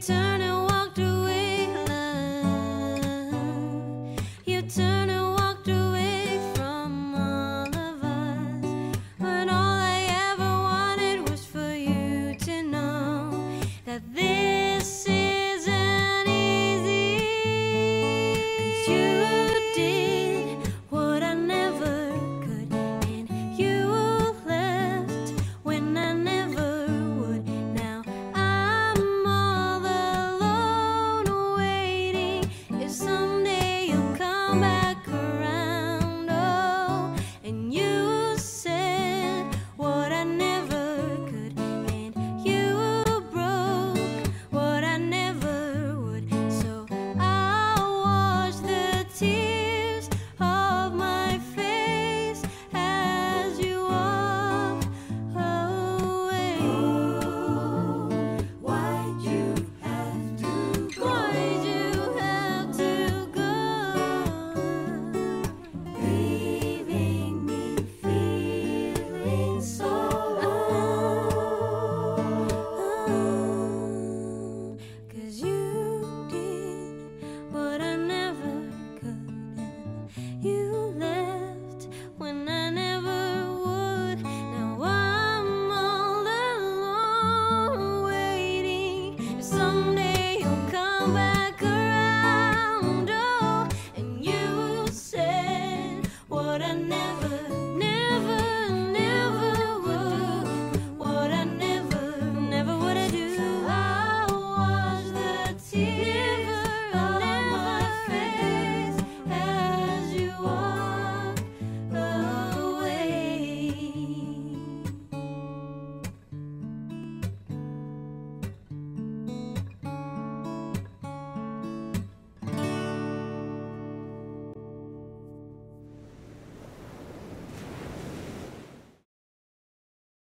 turn